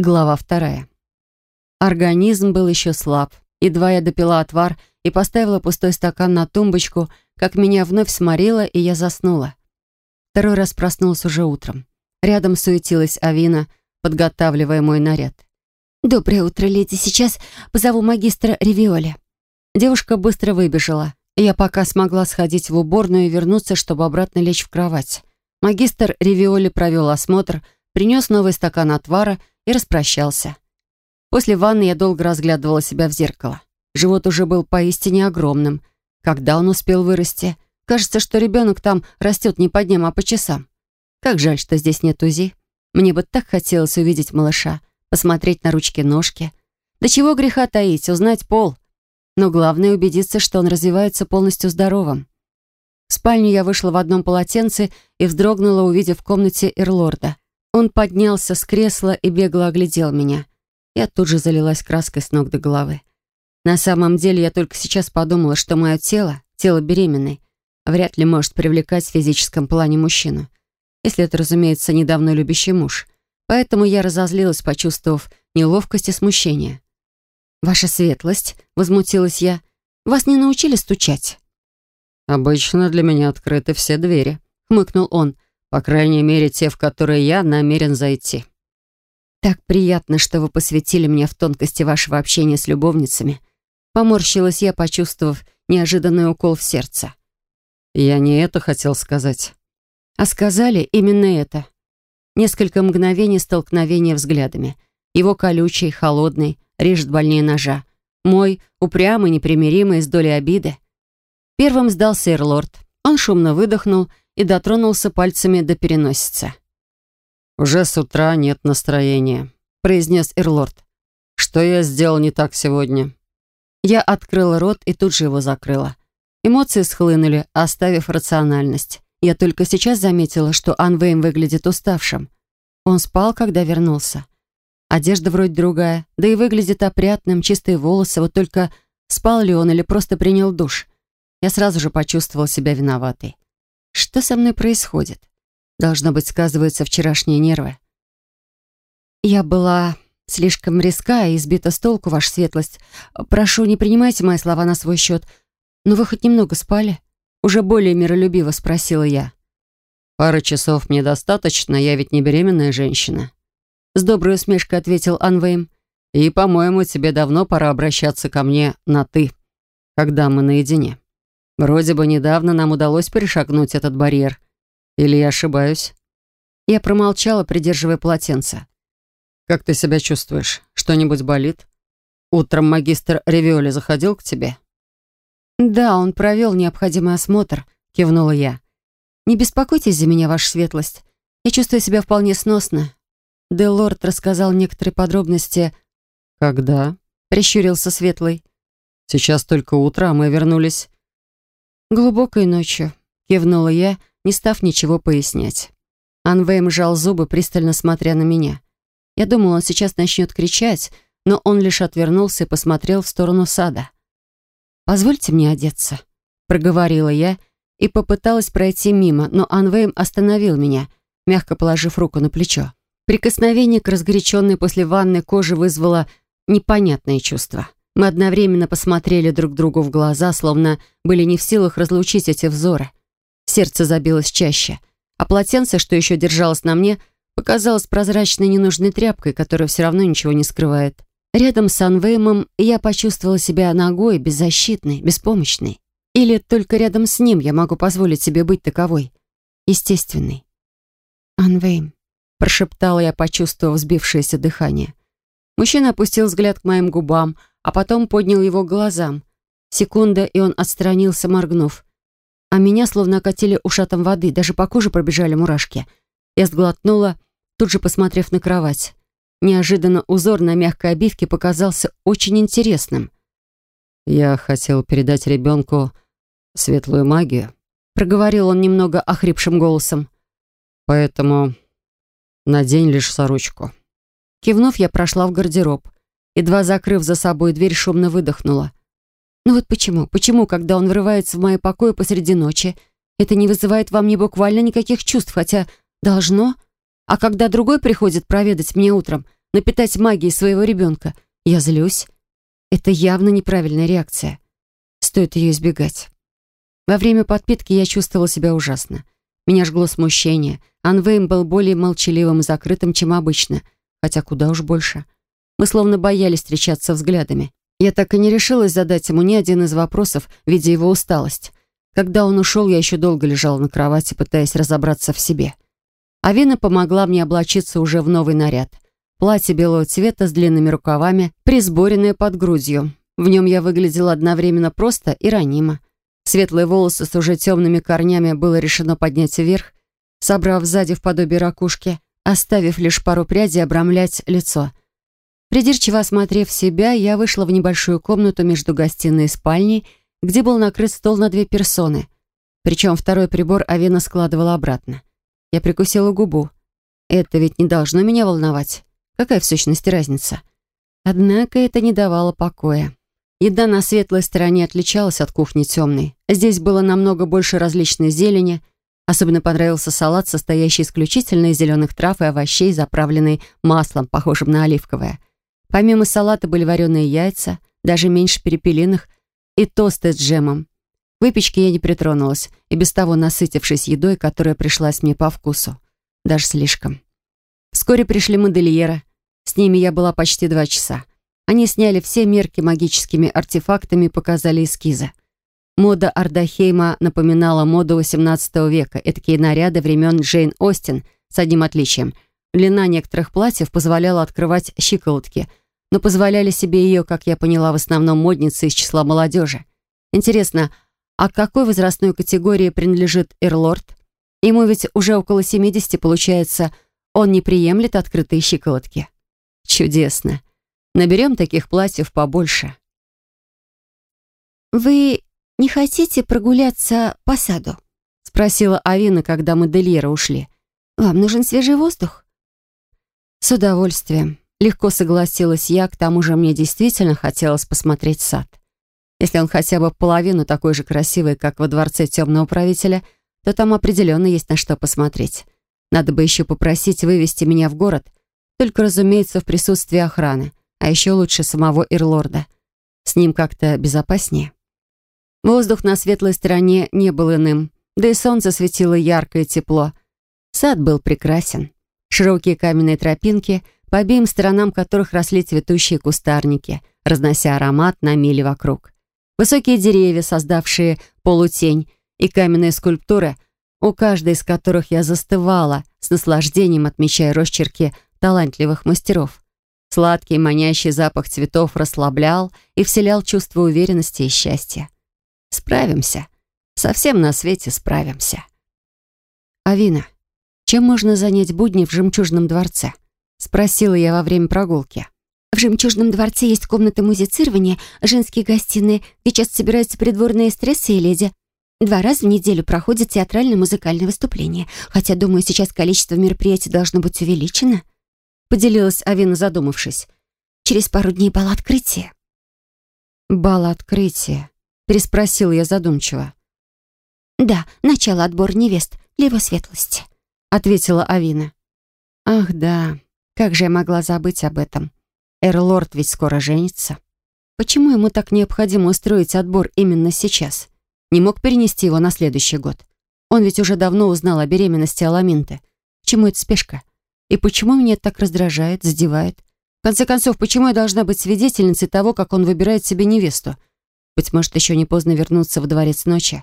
Глава вторая. Организм был еще слаб. Едва я допила отвар и поставила пустой стакан на тумбочку, как меня вновь сморило, и я заснула. Второй раз проснулась уже утром. Рядом суетилась Авина, подготавливая мой наряд. «Доброе утро, леди. Сейчас позову магистра Ревиоли». Девушка быстро выбежала. Я пока смогла сходить в уборную и вернуться, чтобы обратно лечь в кровать. Магистр Ревиоли провел осмотр, принес новый стакан отвара и распрощался. После ванны я долго разглядывала себя в зеркало. Живот уже был поистине огромным. Когда он успел вырасти? Кажется, что ребенок там растет не по дням, а по часам. Как жаль, что здесь нет УЗИ. Мне бы так хотелось увидеть малыша, посмотреть на ручки-ножки. До чего греха таить, узнать пол. Но главное убедиться, что он развивается полностью здоровым. В спальню я вышла в одном полотенце и вздрогнула, увидев в комнате Эрлорда. Он поднялся с кресла и бегло оглядел меня. Я тут же залилась краской с ног до головы. На самом деле я только сейчас подумала, что мое тело, тело беременной, вряд ли может привлекать в физическом плане мужчину. Если это, разумеется, недавно любящий муж. Поэтому я разозлилась, почувствовав неловкость и смущение. «Ваша светлость», — возмутилась я, — «вас не научили стучать?» «Обычно для меня открыты все двери», — хмыкнул он. «По крайней мере, те, в которые я намерен зайти». «Так приятно, что вы посвятили мне в тонкости вашего общения с любовницами». Поморщилась я, почувствовав неожиданный укол в сердце. «Я не это хотел сказать». А сказали именно это. Несколько мгновений столкновения взглядами. Его колючий, холодный, режет больнее ножа. Мой, упрямый, непримиримый, с долей обиды — Первым сдался Эрлорд. Он шумно выдохнул и дотронулся пальцами до переносицы. «Уже с утра нет настроения», — произнес Эрлорд. «Что я сделал не так сегодня?» Я открыла рот и тут же его закрыла. Эмоции схлынули, оставив рациональность. Я только сейчас заметила, что Анвейм выглядит уставшим. Он спал, когда вернулся. Одежда вроде другая, да и выглядит опрятным, чистые волосы, вот только спал ли он или просто принял душ. Я сразу же почувствовал себя виноватой. Что со мной происходит? Должно быть, сказываются вчерашние нервы. Я была слишком резка и избита с толку, ваша светлость. Прошу, не принимайте мои слова на свой счет. Но вы хоть немного спали? Уже более миролюбиво спросила я. «Пары часов мне достаточно, я ведь не беременная женщина». С доброй усмешкой ответил Анвейм. «И, по-моему, тебе давно пора обращаться ко мне на «ты», когда мы наедине». Вроде бы недавно нам удалось перешагнуть этот барьер. Или я ошибаюсь? Я промолчала, придерживая полотенце. «Как ты себя чувствуешь? Что-нибудь болит? Утром магистр Ревиоли заходил к тебе?» «Да, он провел необходимый осмотр», — кивнула я. «Не беспокойтесь за меня, ваша светлость. Я чувствую себя вполне сносно. Делорд рассказал некоторые подробности». «Когда?» — прищурился Светлый. «Сейчас только утро, а мы вернулись «Глубокой ночью», — кивнула я, не став ничего пояснять. Анвейм жал зубы, пристально смотря на меня. Я думала, он сейчас начнет кричать, но он лишь отвернулся и посмотрел в сторону сада. «Позвольте мне одеться», — проговорила я и попыталась пройти мимо, но Анвейм остановил меня, мягко положив руку на плечо. Прикосновение к разгоряченной после ванны кожи вызвало непонятное чувство. Мы одновременно посмотрели друг другу в глаза, словно были не в силах разлучить эти взоры. Сердце забилось чаще, а полотенце, что еще держалось на мне, показалось прозрачной ненужной тряпкой, которая все равно ничего не скрывает. Рядом с Анвеймом я почувствовала себя ногой, беззащитной, беспомощной. Или только рядом с ним я могу позволить себе быть таковой, естественной. «Анвейм», — прошептала я, почувствовав сбившееся дыхание. Мужчина опустил взгляд к моим губам, а потом поднял его к глазам. Секунда, и он отстранился, моргнув. А меня словно окатили ушатом воды, даже по коже пробежали мурашки. Я сглотнула, тут же посмотрев на кровать. Неожиданно узор на мягкой обивке показался очень интересным. «Я хотел передать ребенку светлую магию», проговорил он немного охрипшим голосом. «Поэтому надень лишь сорочку». Кивнув, я прошла в гардероб. Едва закрыв за собой дверь, шумно выдохнула. Ну вот почему? Почему, когда он врывается в мои покои посреди ночи, это не вызывает во мне буквально никаких чувств, хотя должно? А когда другой приходит проведать мне утром, напитать магией своего ребенка. Я злюсь. Это явно неправильная реакция. Стоит ее избегать. Во время подпитки я чувствовала себя ужасно. Меня жгло смущение. Анвейм был более молчаливым и закрытым, чем обычно. Хотя куда уж больше. Мы словно боялись встречаться взглядами. Я так и не решилась задать ему ни один из вопросов, видя его усталость. Когда он ушел, я еще долго лежала на кровати, пытаясь разобраться в себе. Авина помогла мне облачиться уже в новый наряд. Платье белого цвета с длинными рукавами, присборенное под грудью. В нем я выглядела одновременно просто и ранимо. Светлые волосы с уже темными корнями было решено поднять вверх, собрав сзади в подобие ракушки, оставив лишь пару прядей обрамлять лицо. Придирчиво осмотрев себя, я вышла в небольшую комнату между гостиной и спальней, где был накрыт стол на две персоны. Причем второй прибор Авина складывала обратно. Я прикусила губу. Это ведь не должно меня волновать. Какая в сущности разница? Однако это не давало покоя. Еда на светлой стороне отличалась от кухни темной. Здесь было намного больше различной зелени. Особенно понравился салат, состоящий исключительно из зеленых трав и овощей, заправленный маслом, похожим на оливковое. Помимо салата были вареные яйца, даже меньше перепелиных, и тосты с джемом. Выпечки я не притронулась, и без того насытившись едой, которая пришлась мне по вкусу. Даже слишком. Вскоре пришли модельеры. С ними я была почти два часа. Они сняли все мерки магическими артефактами и показали эскизы. Мода Ардахейма напоминала моду XVIII века, такие наряды времен Джейн Остин, с одним отличием. Длина некоторых платьев позволяла открывать щиколотки, но позволяли себе ее, как я поняла, в основном модницы из числа молодежи. Интересно, а к какой возрастной категории принадлежит Эрлорд? Ему ведь уже около 70 получается, он не приемлет открытые щиколотки. Чудесно. Наберем таких платьев побольше. «Вы не хотите прогуляться по саду?» — спросила Авина, когда мы ушли. «Вам нужен свежий воздух?» «С удовольствием». Легко согласилась я, к тому же мне действительно хотелось посмотреть сад. Если он хотя бы половину такой же красивый, как во дворце темного правителя, то там определенно есть на что посмотреть. Надо бы еще попросить вывести меня в город, только, разумеется, в присутствии охраны, а еще лучше самого Ирлорда. С ним как-то безопаснее. Воздух на светлой стороне не был иным, да и солнце светило ярко и тепло. Сад был прекрасен. Широкие каменные тропинки, по обеим сторонам которых росли цветущие кустарники, разнося аромат на мили вокруг. Высокие деревья, создавшие полутень, и каменные скульптуры, у каждой из которых я застывала, с наслаждением отмечая росчерки талантливых мастеров. Сладкий манящий запах цветов расслаблял и вселял чувство уверенности и счастья. Справимся. Совсем на свете справимся. «Авина, чем можно занять будни в жемчужном дворце?» — спросила я во время прогулки. В «Жемчужном дворце» есть комната музицирования, женские гостиные, где часто собираются придворные стрессы и леди. Два раза в неделю проходят театральное музыкальное выступление, хотя, думаю, сейчас количество мероприятий должно быть увеличено. Поделилась Авина, задумавшись. Через пару дней бал открытия. «Бал открытия?» — переспросил я задумчиво. «Да, начало отбора невест для его светлости», — ответила Авина. «Ах да, как же я могла забыть об этом?» Эрлорд ведь скоро женится. Почему ему так необходимо устроить отбор именно сейчас? Не мог перенести его на следующий год. Он ведь уже давно узнал о беременности Аламинты. Чему эта спешка? И почему меня это так раздражает, задевает? В конце концов, почему я должна быть свидетельницей того, как он выбирает себе невесту? Быть может, еще не поздно вернуться в дворец ночи.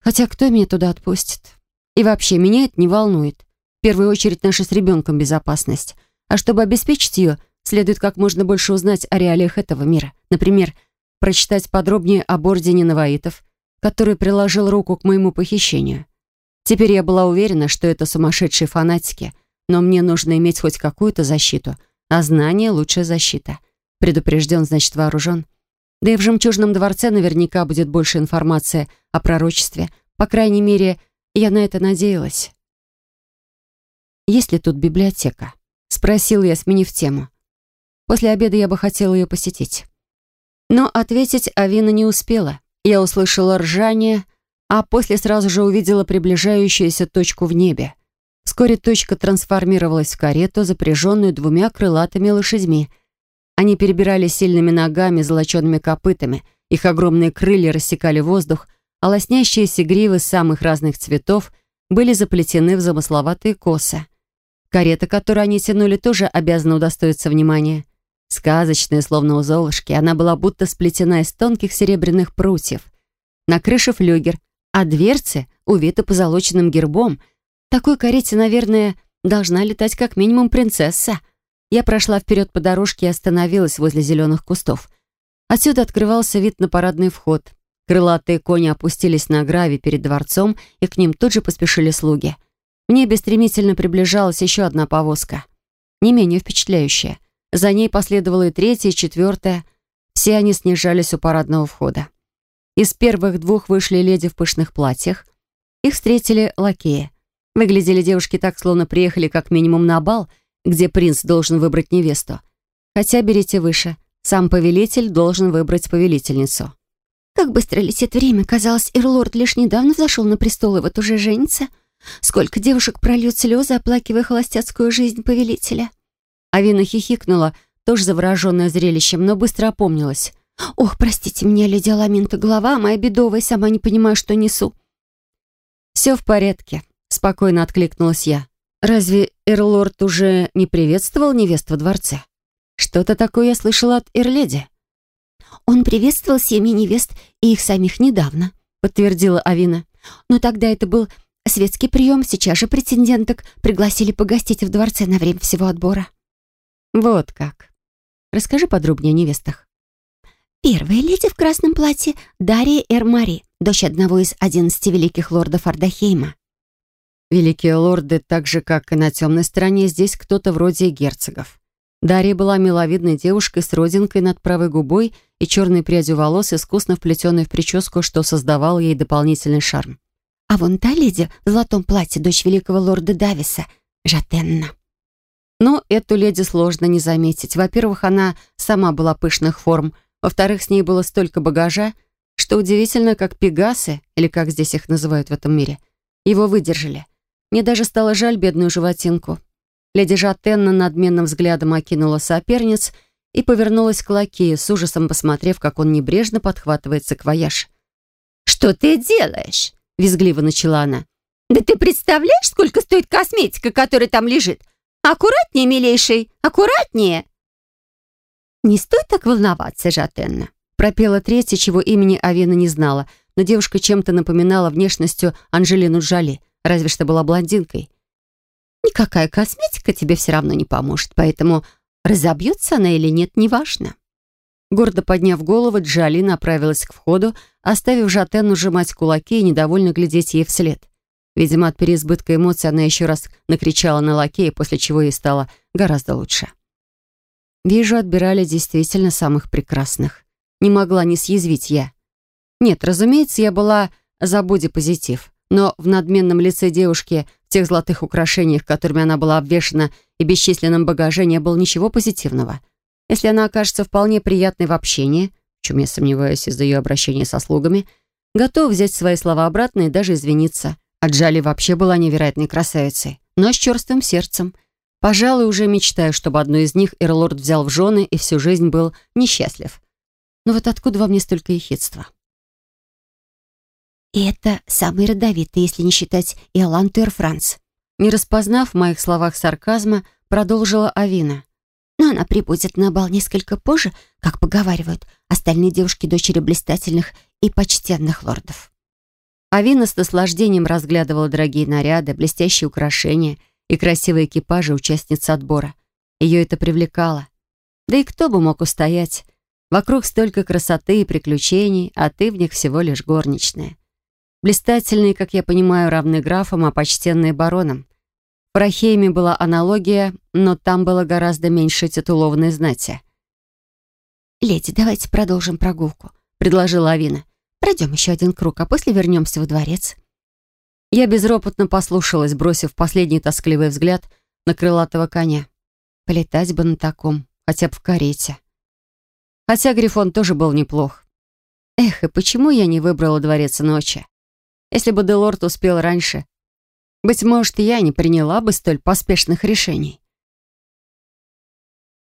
Хотя кто меня туда отпустит? И вообще, меня это не волнует. В первую очередь, наша с ребенком безопасность. А чтобы обеспечить ее, Следует как можно больше узнать о реалиях этого мира. Например, прочитать подробнее об ордене Наваитов, который приложил руку к моему похищению. Теперь я была уверена, что это сумасшедшие фанатики, но мне нужно иметь хоть какую-то защиту, а знание — лучшая защита. Предупрежден, значит вооружен. Да и в «Жемчужном дворце» наверняка будет больше информации о пророчестве. По крайней мере, я на это надеялась. «Есть ли тут библиотека?» — спросил я, сменив тему. После обеда я бы хотела ее посетить. Но ответить Авина не успела. Я услышала ржание, а после сразу же увидела приближающуюся точку в небе. Вскоре точка трансформировалась в карету, запряженную двумя крылатыми лошадьми. Они перебирали сильными ногами, золочеными копытами. Их огромные крылья рассекали воздух, а лоснящиеся гривы самых разных цветов были заплетены в замысловатые косы. Карета, которую они тянули, тоже обязана удостоиться внимания. Сказочная, словно у Золушки, она была будто сплетена из тонких серебряных прутьев. На крыше флюгер, а дверцы увиты позолоченным гербом. В такой карете, наверное, должна летать как минимум принцесса. Я прошла вперед по дорожке и остановилась возле зеленых кустов. Отсюда открывался вид на парадный вход. Крылатые кони опустились на гравий перед дворцом, и к ним тут же поспешили слуги. В небе стремительно приближалась еще одна повозка. Не менее впечатляющая. За ней последовала и третья, и четвертая. Все они снижались у парадного входа. Из первых двух вышли леди в пышных платьях. Их встретили лакеи. Выглядели девушки так, словно приехали как минимум на бал, где принц должен выбрать невесту. Хотя берите выше. Сам повелитель должен выбрать повелительницу. Как быстро летит время. Казалось, Эрлорд лишь недавно взошел на престол и вот уже женится. Сколько девушек прольют слезы, оплакивая холостяцкую жизнь повелителя. Авина хихикнула, тоже завороженная зрелищем, но быстро опомнилась. «Ох, простите меня, леди Аламинта, голова моя бедовая, сама не понимаю, что несу». «Все в порядке», — спокойно откликнулась я. «Разве Эрлорд уже не приветствовал невест во дворце? Что-то такое я слышала от Эрледи». «Он приветствовал семьи невест и их самих недавно», — подтвердила Авина. «Но тогда это был светский прием, сейчас же претенденток пригласили погостить в дворце на время всего отбора». «Вот как. Расскажи подробнее о невестах». Первая леди в красном платье — Дарья Эрмари, дочь одного из одиннадцати великих лордов Ардахейма. Великие лорды, так же, как и на темной стороне, здесь кто-то вроде герцогов. Дарья была миловидной девушкой с родинкой над правой губой и черной прядью волос, искусно вплетенной в прическу, что создавал ей дополнительный шарм. А вон та леди в золотом платье, дочь великого лорда Дависа, Жатенна. Но эту леди сложно не заметить. Во-первых, она сама была пышных форм. Во-вторых, с ней было столько багажа, что удивительно, как пегасы, или как здесь их называют в этом мире, его выдержали. Мне даже стало жаль бедную животинку. Леди Жатенна надменным взглядом окинула соперниц и повернулась к лакею, с ужасом посмотрев, как он небрежно подхватывает саквояж. «Что ты делаешь?» — визгливо начала она. «Да ты представляешь, сколько стоит косметика, которая там лежит? Аккуратнее, милейший, аккуратнее!» «Не стоит так волноваться, Жатенна», — пропела третья, чего имени Авена не знала, но девушка чем-то напоминала внешностью Анжелину Джоли, разве что была блондинкой. «Никакая косметика тебе все равно не поможет, поэтому разобьется она или нет, неважно». Гордо подняв голову, Джоли направилась к входу, оставив Жатенну сжимать кулаки и недовольно глядеть ей вслед. Видимо, от переизбытка эмоций она еще раз накричала на лакея, после чего ей стало гораздо лучше. Вижу, отбирали действительно самых прекрасных. Не могла не съязвить я. Нет, разумеется, я была за бодипозитив, но в надменном лице девушки, в тех золотых украшениях, которыми она была обвешана, и бесчисленном багаже не было ничего позитивного. Если она окажется вполне приятной в общении, в чем я сомневаюсь из-за ее обращения со слугами, готова взять свои слова обратно и даже извиниться. А Джали вообще была невероятной красавицей, но с черствым сердцем. Пожалуй, уже мечтаю, чтобы одну из них Эрлорд взял в жены и всю жизнь был несчастлив. Но вот откуда во мне столько ехидства? И это самый родовитый, если не считать Иоланту Франц. Не распознав в моих словах сарказма, продолжила Авина. Но она прибудет на бал несколько позже, как поговаривают остальные девушки-дочери блистательных и почтенных лордов. Авина с наслаждением разглядывала дорогие наряды, блестящие украшения и красивые экипажи участниц отбора. Ее это привлекало. Да и кто бы мог устоять? Вокруг столько красоты и приключений, а ты в них всего лишь горничная. Блистательные, как я понимаю, равны графам, а почтенные баронам. В Рахейме была аналогия, но там было гораздо меньше титулованной знати. «Леди, давайте продолжим прогулку», — предложила Авина. Пройдем еще один круг, а после вернемся во дворец». Я безропотно послушалась, бросив последний тоскливый взгляд на крылатого коня. Полетать бы на таком, хотя бы в карете. Хотя Грифон тоже был неплох. Эх, и почему я не выбрала дворец ночи? Если бы Делорд успел раньше, Быть может, я не приняла бы столь поспешных решений.